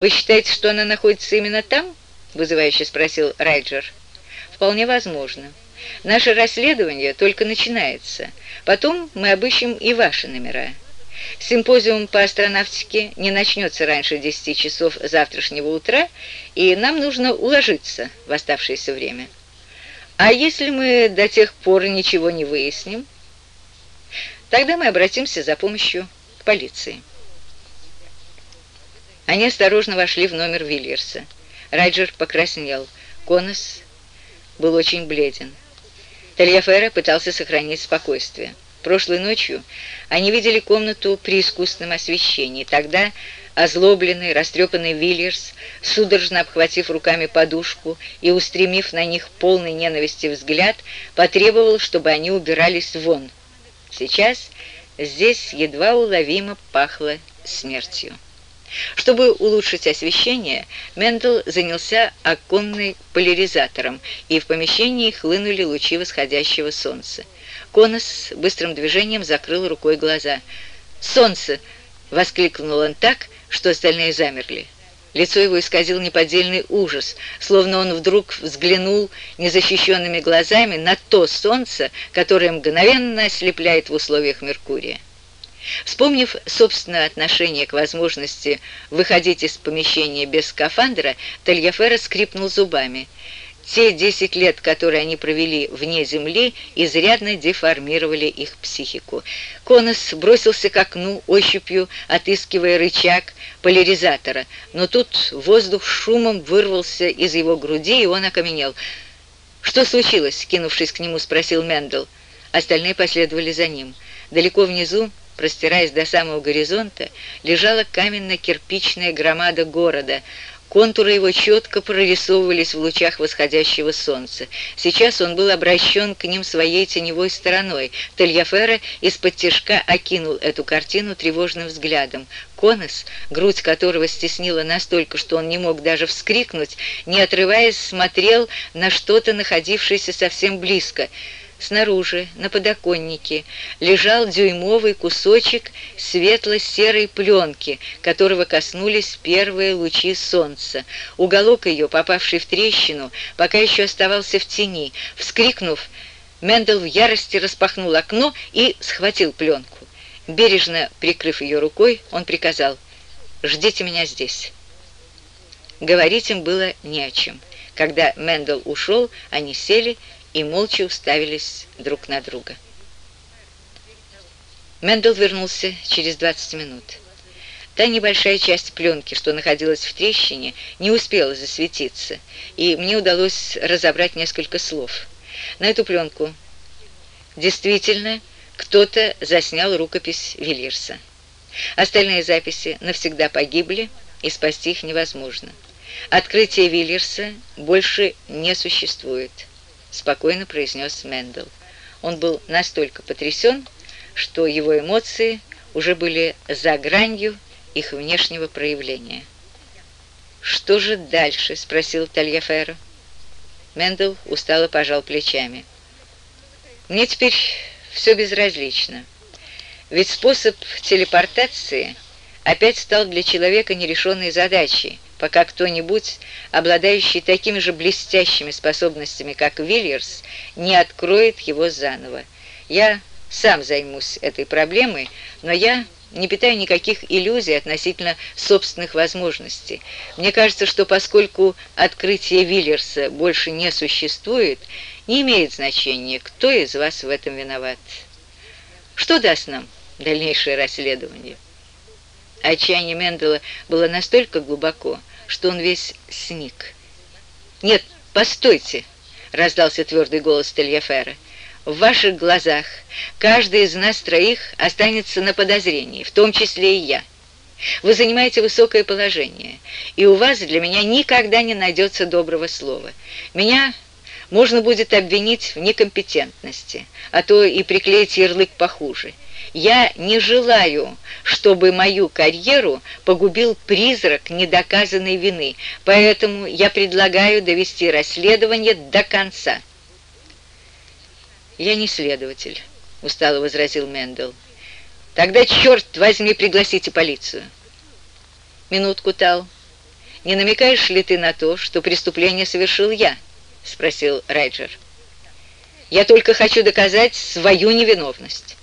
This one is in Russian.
«Вы считаете, что она находится именно там?» — вызывающе спросил Райджер. «Вполне возможно. Наше расследование только начинается. Потом мы обыщем и ваши номера. Симпозиум по астронавтике не начнется раньше 10 часов завтрашнего утра, и нам нужно уложиться в оставшееся время. А если мы до тех пор ничего не выясним, тогда мы обратимся за помощью к полиции». Они осторожно вошли в номер Вильерса. Райджер покраснел. Конос был очень бледен. Тельяфера пытался сохранить спокойствие. Прошлой ночью они видели комнату при искусственном освещении. Тогда озлобленный, растрепанный Вильерс, судорожно обхватив руками подушку и устремив на них полный ненависти взгляд, потребовал, чтобы они убирались вон. Сейчас здесь едва уловимо пахло смертью. Чтобы улучшить освещение, Мендел занялся оконным поляризатором, и в помещении хлынули лучи восходящего солнца. Конос быстрым движением закрыл рукой глаза. «Солнце!» — воскликнул он так, что остальные замерли. Лицо его исказил неподдельный ужас, словно он вдруг взглянул незащищенными глазами на то солнце, которое мгновенно ослепляет в условиях Меркурия. Вспомнив собственное отношение к возможности выходить из помещения без скафандра, Тальяфера скрипнул зубами. Те десять лет, которые они провели вне земли, изрядно деформировали их психику. Конос бросился к окну, ощупью отыскивая рычаг поляризатора, но тут воздух шумом вырвался из его груди, и он окаменел. «Что случилось?» — кинувшись к нему, спросил Мендел. Остальные последовали за ним. Далеко внизу простираясь до самого горизонта, лежала каменно-кирпичная громада города. Контуры его четко прорисовывались в лучах восходящего солнца. Сейчас он был обращен к ним своей теневой стороной. Тельяфера из-под тяжка окинул эту картину тревожным взглядом. Конос, грудь которого стеснила настолько, что он не мог даже вскрикнуть, не отрываясь, смотрел на что-то, находившееся совсем близко — Снаружи, на подоконнике, лежал дюймовый кусочек светло-серой пленки, которого коснулись первые лучи солнца. Уголок ее, попавший в трещину, пока еще оставался в тени. Вскрикнув, Мендел в ярости распахнул окно и схватил пленку. Бережно прикрыв ее рукой, он приказал «Ждите меня здесь». Говорить им было не о чем. Когда Мендел ушел, они сели и молча уставились друг на друга. Мендел вернулся через 20 минут. Та небольшая часть пленки, что находилась в трещине, не успела засветиться, и мне удалось разобрать несколько слов. На эту пленку действительно кто-то заснял рукопись Вильерса. Остальные записи навсегда погибли, и спасти их невозможно. Открытие Вильерса больше не существует. — спокойно произнес Мендел. Он был настолько потрясен, что его эмоции уже были за гранью их внешнего проявления. «Что же дальше?» — спросил Тальяферо. Мендел устало пожал плечами. «Мне теперь все безразлично. Ведь способ телепортации опять стал для человека нерешенной задачей, пока кто-нибудь, обладающий такими же блестящими способностями, как Вильерс, не откроет его заново. Я сам займусь этой проблемой, но я не питаю никаких иллюзий относительно собственных возможностей. Мне кажется, что поскольку открытие Виллерса больше не существует, не имеет значения, кто из вас в этом виноват. Что даст нам дальнейшее расследование? Отчаяние Мендела было настолько глубоко, что он весь сник. «Нет, постойте!» — раздался твердый голос Тельяфера. «В ваших глазах каждый из нас троих останется на подозрении, в том числе и я. Вы занимаете высокое положение, и у вас для меня никогда не найдется доброго слова. Меня можно будет обвинить в некомпетентности, а то и приклеить ярлык похуже». Я не желаю, чтобы мою карьеру погубил призрак недоказанной вины, поэтому я предлагаю довести расследование до конца. «Я не следователь», — устало возразил Мендел. «Тогда, черт возьми, пригласите полицию». «Минутку, Тал. не намекаешь ли ты на то, что преступление совершил я?» — спросил Райджер. «Я только хочу доказать свою невиновность».